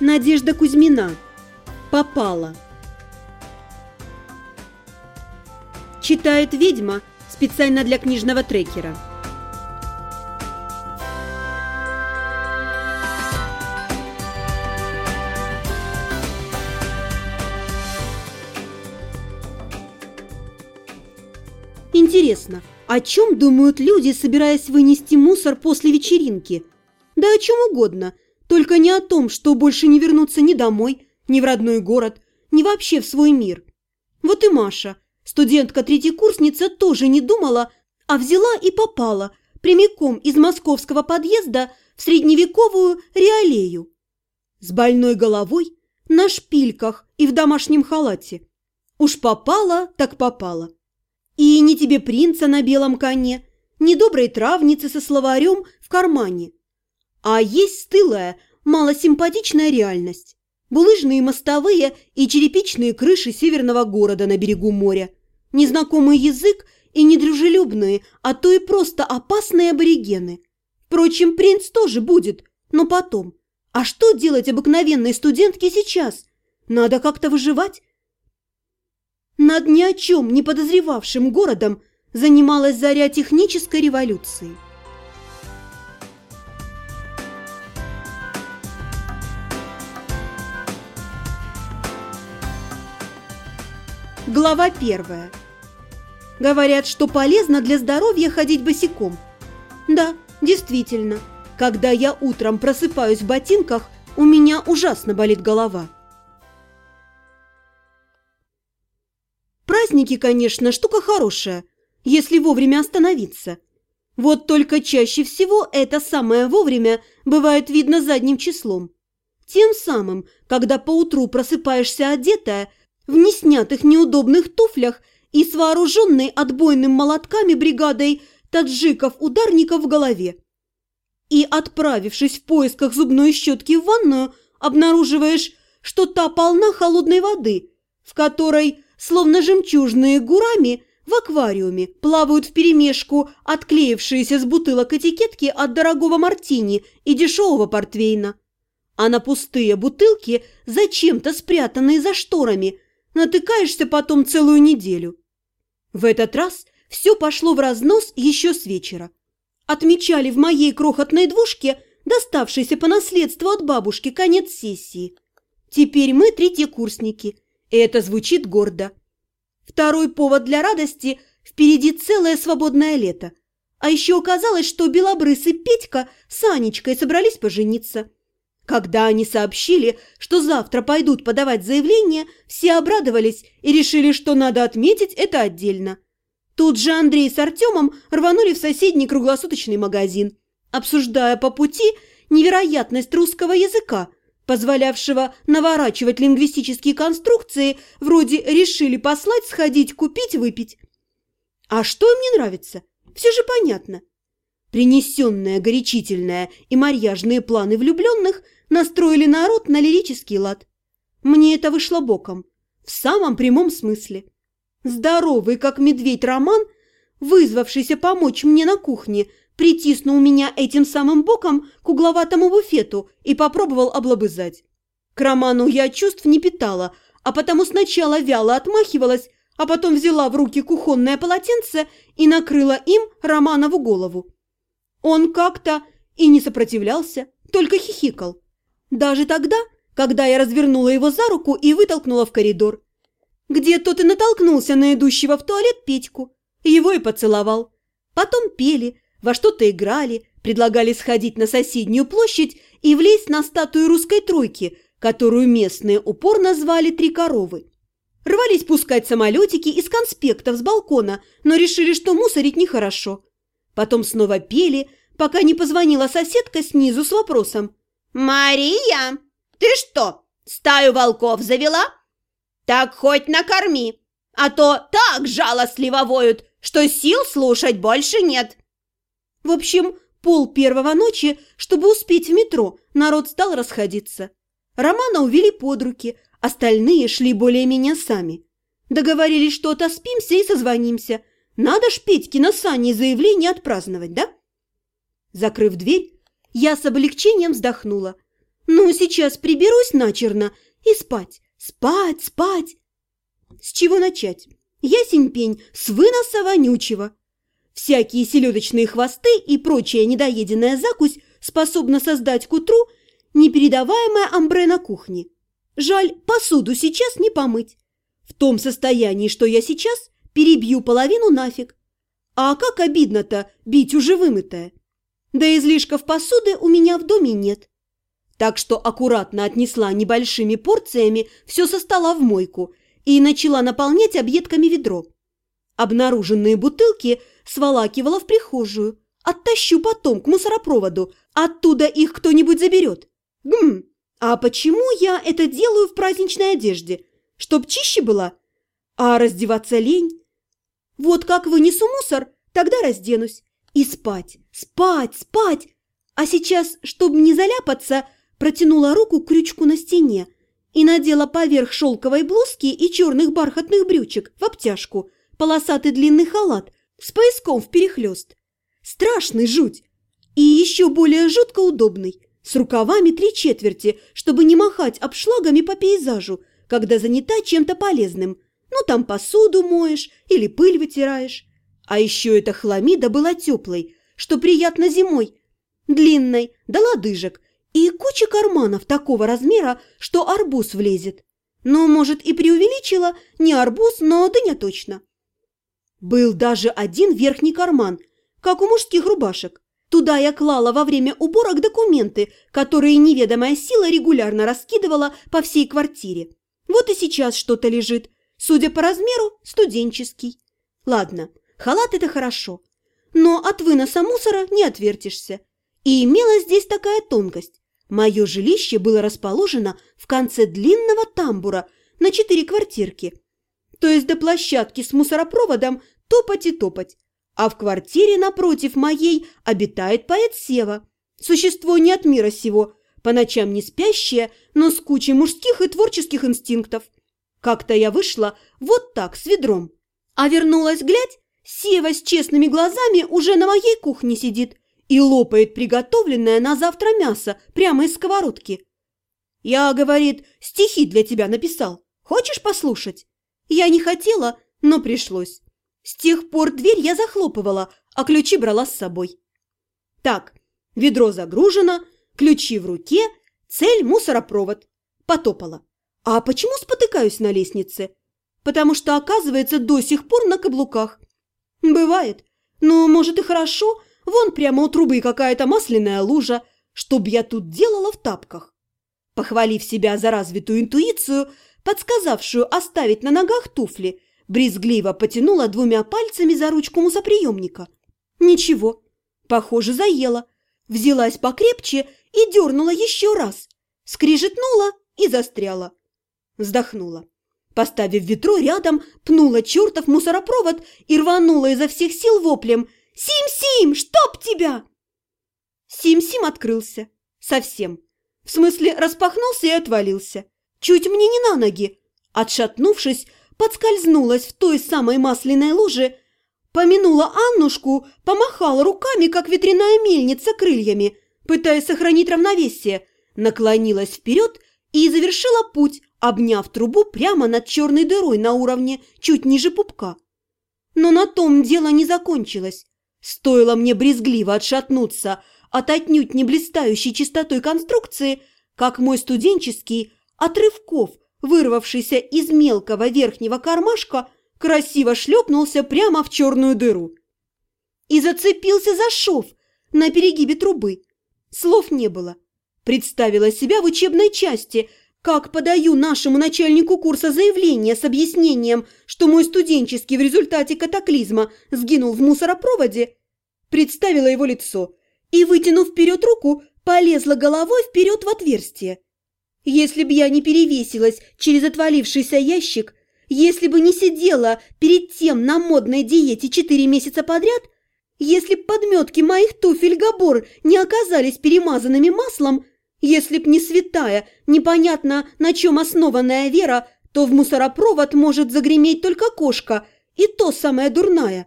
Надежда Кузьмина. Попала. Читает ведьма специально для книжного трекера. Интересно, о чем думают люди, собираясь вынести мусор после вечеринки? Да о чем угодно, только не о том, что больше не вернуться ни домой, ни в родной город, ни вообще в свой мир. Вот и Маша, студентка-третьекурсница, тоже не думала, а взяла и попала прямиком из московского подъезда в средневековую реалею. С больной головой, на шпильках и в домашнем халате. Уж попала, так попала. И не тебе принца на белом коне, ни доброй травницы со словарем в кармане. А есть стылая, малосимпатичная реальность. Булыжные мостовые и черепичные крыши северного города на берегу моря. Незнакомый язык и недружелюбные, а то и просто опасные аборигены. Впрочем, принц тоже будет, но потом. А что делать обыкновенной студентке сейчас? Надо как-то выживать, над ни о чем не подозревавшим городом занималась заря технической революции. Глава первая. Говорят, что полезно для здоровья ходить босиком. Да, действительно, когда я утром просыпаюсь в ботинках, у меня ужасно болит голова. Праздники, конечно, штука хорошая, если вовремя остановиться. Вот только чаще всего это самое вовремя бывает видно задним числом. Тем самым, когда поутру просыпаешься одетая, в неснятых неудобных туфлях и с вооруженной отбойным молотками бригадой таджиков-ударников в голове. И, отправившись в поисках зубной щетки в ванную, обнаруживаешь, что та полна холодной воды, в которой словно жемчужные гурами в аквариуме плавают вперемешку отклеившиеся с бутылок этикетки от дорогого мартини и дешевого портвейна. А на пустые бутылки, зачем-то спрятанные за шторами, натыкаешься потом целую неделю. В этот раз все пошло в разнос еще с вечера. Отмечали в моей крохотной двушке, доставшейся по наследству от бабушки, конец сессии. Теперь мы третьекурсники – и это звучит гордо. Второй повод для радости – впереди целое свободное лето. А еще оказалось, что Белобрыс и Петька с Анечкой собрались пожениться. Когда они сообщили, что завтра пойдут подавать заявление, все обрадовались и решили, что надо отметить это отдельно. Тут же Андрей с Артемом рванули в соседний круглосуточный магазин, обсуждая по пути невероятность русского языка – позволявшего наворачивать лингвистические конструкции, вроде «решили послать, сходить, купить, выпить». А что им не нравится? Все же понятно. Принесенное горячительное и марьяжные планы влюбленных настроили народ на лирический лад. Мне это вышло боком, в самом прямом смысле. Здоровый, как медведь Роман, вызвавшийся помочь мне на кухне, притиснул меня этим самым боком к угловатому буфету и попробовал облобызать. К Роману я чувств не питала, а потому сначала вяло отмахивалась, а потом взяла в руки кухонное полотенце и накрыла им Романову голову. Он как-то и не сопротивлялся, только хихикал. Даже тогда, когда я развернула его за руку и вытолкнула в коридор. Где тот и натолкнулся на идущего в туалет Петьку. Его и поцеловал. Потом пели, во что-то играли, предлагали сходить на соседнюю площадь и влезть на статую русской тройки, которую местные упорно звали «Три коровы». Рвались пускать самолетики из конспектов с балкона, но решили, что мусорить нехорошо. Потом снова пели, пока не позвонила соседка снизу с вопросом. «Мария, ты что, стаю волков завела? Так хоть накорми, а то так жалостливо воют, что сил слушать больше нет». В общем, пол первого ночи, чтобы успеть в метро, народ стал расходиться. Романа увели под руки, остальные шли более-менее сами. Договорились, что отоспимся и созвонимся. Надо ж Петьке на сане заявление отпраздновать, да? Закрыв дверь, я с облегчением вздохнула. Ну, сейчас приберусь начерно и спать, спать, спать. С чего начать? Ясень пень с выноса вонючего. Всякие селедочные хвосты и прочая недоеденная закусь способна создать к утру непередаваемое амбре на кухне. Жаль, посуду сейчас не помыть. В том состоянии, что я сейчас, перебью половину нафиг. А как обидно-то бить уже вымытое. Да излишков посуды у меня в доме нет так что аккуратно отнесла небольшими порциями все со стола в мойку и начала наполнять объедками ведро. Обнаруженные бутылки сволакивала в прихожую. Оттащу потом к мусоропроводу, оттуда их кто-нибудь заберет. Гм, а почему я это делаю в праздничной одежде? Чтоб чище была? А раздеваться лень? Вот как вынесу мусор, тогда разденусь. И спать, спать, спать. А сейчас, чтобы не заляпаться, протянула руку к крючку на стене и надела поверх шелковой блузки и черных бархатных брючек в обтяжку полосатый длинный халат с пояском в перехлест. Страшный жуть! И еще более жутко удобный, с рукавами три четверти, чтобы не махать обшлагами по пейзажу, когда занята чем-то полезным. Ну, там посуду моешь или пыль вытираешь. А еще эта хламида была теплой, что приятно зимой, длинной, до лодыжек, и куча карманов такого размера, что арбуз влезет. Но, может, и преувеличила, не арбуз, но да не точно. Был даже один верхний карман, как у мужских рубашек. Туда я клала во время уборок документы, которые неведомая сила регулярно раскидывала по всей квартире. Вот и сейчас что-то лежит. Судя по размеру, студенческий. Ладно, халат – это хорошо. Но от выноса мусора не отвертишься. И имела здесь такая тонкость. Мое жилище было расположено в конце длинного тамбура на четыре квартирки. То есть до площадки с мусоропроводом топать и топать. А в квартире напротив моей обитает поэт Сева. Существо не от мира сего, по ночам не спящее, но с кучей мужских и творческих инстинктов. Как-то я вышла вот так, с ведром. А вернулась, глядь, Сева с честными глазами уже на моей кухне сидит и лопает приготовленное на завтра мясо прямо из сковородки. Я, говорит, стихи для тебя написал. Хочешь послушать? Я не хотела, но пришлось. С тех пор дверь я захлопывала, а ключи брала с собой. Так, ведро загружено, ключи в руке, цель – мусоропровод. Потопала. А почему спотыкаюсь на лестнице? Потому что, оказывается, до сих пор на каблуках. Бывает. Но, может, и хорошо – Вон прямо у трубы какая-то масляная лужа. Чтоб я тут делала в тапках? Похвалив себя за развитую интуицию, подсказавшую оставить на ногах туфли, брезгливо потянула двумя пальцами за ручку мусоприемника. Ничего, похоже, заела. Взялась покрепче и дернула еще раз. Скрижетнула и застряла. Вздохнула. Поставив ведро рядом, пнула чертов мусоропровод и рванула изо всех сил воплем – «Сим-Сим, чтоб тебя!» Сим-Сим открылся. Совсем. В смысле, распахнулся и отвалился. Чуть мне не на ноги. Отшатнувшись, подскользнулась в той самой масляной луже, помянула Аннушку, помахала руками, как ветряная мельница крыльями, пытаясь сохранить равновесие, наклонилась вперед и завершила путь, обняв трубу прямо над черной дырой на уровне чуть ниже пупка. Но на том дело не закончилось. Стоило мне брезгливо отшатнуться от отнюдь не блистающей чистотой конструкции, как мой студенческий отрывков, вырвавшийся из мелкого верхнего кармашка, красиво шлепнулся прямо в черную дыру. И зацепился за шов на перегибе трубы. Слов не было. Представила себя в учебной части, как подаю нашему начальнику курса заявление с объяснением, что мой студенческий в результате катаклизма сгинул в мусоропроводе, представила его лицо и, вытянув вперед руку, полезла головой вперед в отверстие. Если бы я не перевесилась через отвалившийся ящик, если бы не сидела перед тем на модной диете четыре месяца подряд, если б подметки моих туфель Габор не оказались перемазанными маслом, если б не святая, непонятно на чем основанная вера, то в мусоропровод может загреметь только кошка, и то самая дурная.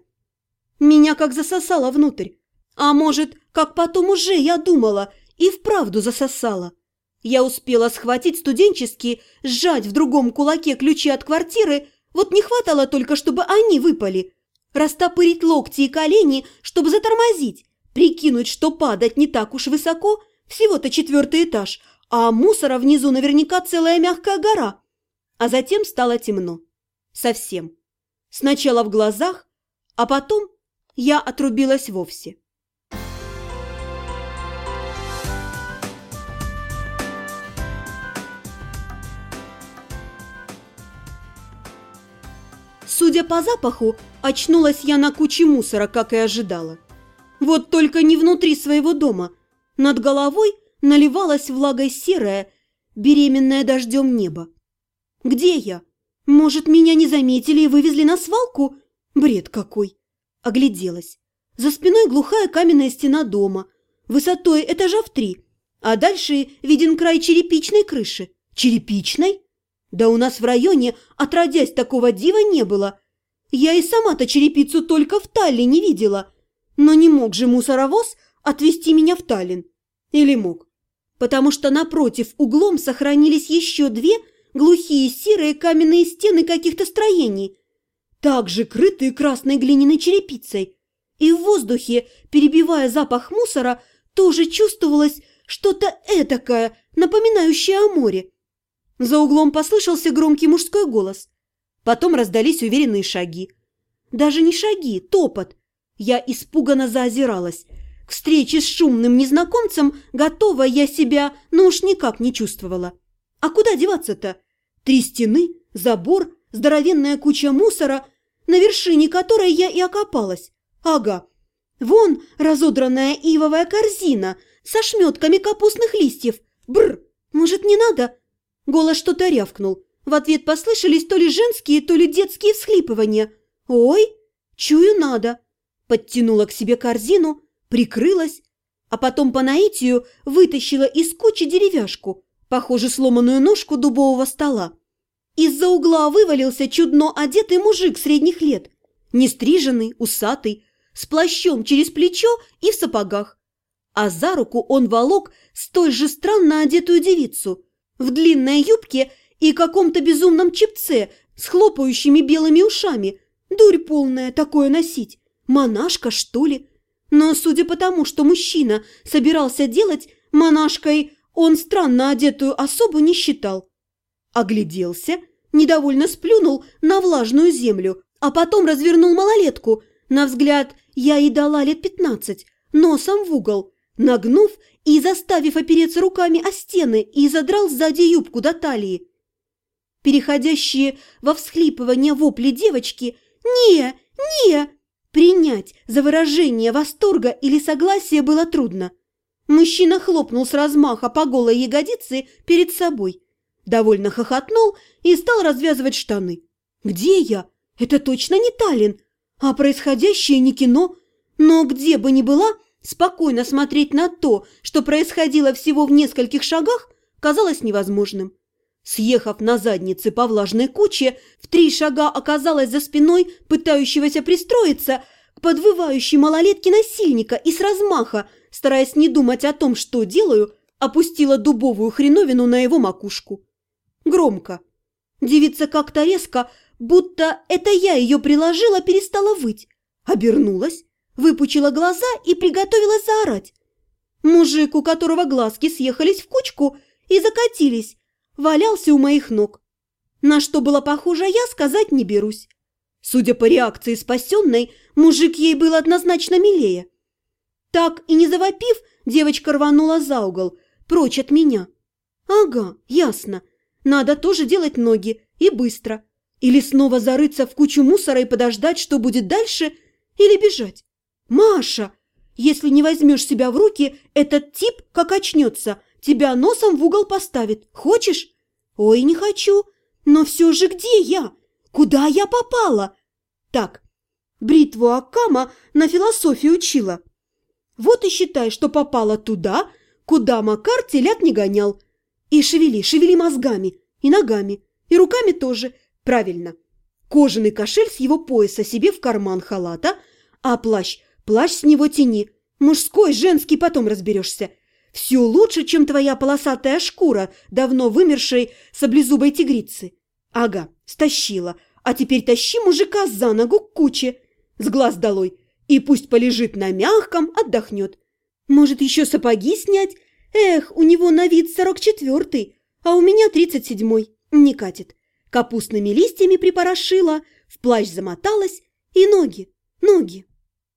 Меня как засосало внутрь. А может, как потом уже я думала, и вправду засосала. Я успела схватить студенческие, сжать в другом кулаке ключи от квартиры, вот не хватало только, чтобы они выпали. Растопырить локти и колени, чтобы затормозить, прикинуть, что падать не так уж высоко, всего-то четвертый этаж, а мусора внизу наверняка целая мягкая гора. А затем стало темно. Совсем. Сначала в глазах, а потом я отрубилась вовсе. Судя по запаху, очнулась я на куче мусора, как и ожидала. Вот только не внутри своего дома. Над головой наливалась влагой серая, беременная дождем небо. Где я? Может, меня не заметили и вывезли на свалку? Бред какой! Огляделась. За спиной глухая каменная стена дома, высотой этажа в три, а дальше виден край черепичной крыши. Черепичной? Да у нас в районе, отродясь, такого дива не было. Я и сама-то черепицу только в Таллине видела. Но не мог же мусоровоз отвезти меня в Таллин. Или мог? Потому что напротив углом сохранились еще две глухие серые каменные стены каких-то строений, также крытые красной глиняной черепицей. И в воздухе, перебивая запах мусора, тоже чувствовалось что-то этакое, напоминающее о море. За углом послышался громкий мужской голос. Потом раздались уверенные шаги. Даже не шаги, топот. Я испуганно заозиралась. К встрече с шумным незнакомцем готова я себя, но уж никак не чувствовала. А куда деваться-то? Три стены, забор, здоровенная куча мусора, на вершине которой я и окопалась. Ага, вон разодранная ивовая корзина со шметками капустных листьев. Бр, может, не надо? Голос что-то рявкнул. В ответ послышались то ли женские, то ли детские всхлипывания. «Ой, чую надо!» Подтянула к себе корзину, прикрылась, а потом по наитию вытащила из кучи деревяшку, похоже, сломанную ножку дубового стола. Из-за угла вывалился чудно одетый мужик средних лет, нестриженный, усатый, с плащом через плечо и в сапогах. А за руку он волок столь же странно одетую девицу – в длинной юбке и каком-то безумном чепце с хлопающими белыми ушами. Дурь полная такое носить. Монашка, что ли? Но судя по тому, что мужчина собирался делать, монашкой он странно одетую особу не считал. Огляделся, недовольно сплюнул на влажную землю, а потом развернул малолетку. На взгляд, я ей дала лет пятнадцать, носом в угол, нагнув и заставив опереться руками о стены, и задрал сзади юбку до талии. Переходящие во всхлипывание вопли девочки «Не! Не!» Принять за выражение восторга или согласия было трудно. Мужчина хлопнул с размаха по голой ягодице перед собой, довольно хохотнул и стал развязывать штаны. «Где я? Это точно не Таллин, а происходящее не кино. Но где бы ни была, Спокойно смотреть на то, что происходило всего в нескольких шагах, казалось невозможным. Съехав на заднице по влажной куче, в три шага оказалась за спиной пытающегося пристроиться к подвывающей малолетке насильника и с размаха, стараясь не думать о том, что делаю, опустила дубовую хреновину на его макушку. Громко. Девица как-то резко, будто это я ее приложила, перестала выть. Обернулась выпучила глаза и приготовилась заорать. Мужик, у которого глазки съехались в кучку и закатились, валялся у моих ног. На что было похоже, я сказать не берусь. Судя по реакции спасенной, мужик ей был однозначно милее. Так и не завопив, девочка рванула за угол, прочь от меня. Ага, ясно. Надо тоже делать ноги, и быстро. Или снова зарыться в кучу мусора и подождать, что будет дальше, или бежать. «Маша, если не возьмешь себя в руки, этот тип, как очнется, тебя носом в угол поставит. Хочешь?» «Ой, не хочу. Но все же где я? Куда я попала?» «Так, бритву Акама на философию учила. Вот и считай, что попала туда, куда Макар телят не гонял. И шевели, шевели мозгами, и ногами, и руками тоже. Правильно. Кожаный кошель с его пояса себе в карман халата, а плащ – Плащ с него тяни. Мужской, женский, потом разберешься. Все лучше, чем твоя полосатая шкура давно вымершей саблезубой тигрицы. Ага, стащила. А теперь тащи мужика за ногу к куче. С глаз долой. И пусть полежит на мягком, отдохнет. Может, еще сапоги снять? Эх, у него на вид сорок четвертый, а у меня тридцать седьмой. Не катит. Капустными листьями припорошила, в плащ замоталась и ноги, ноги.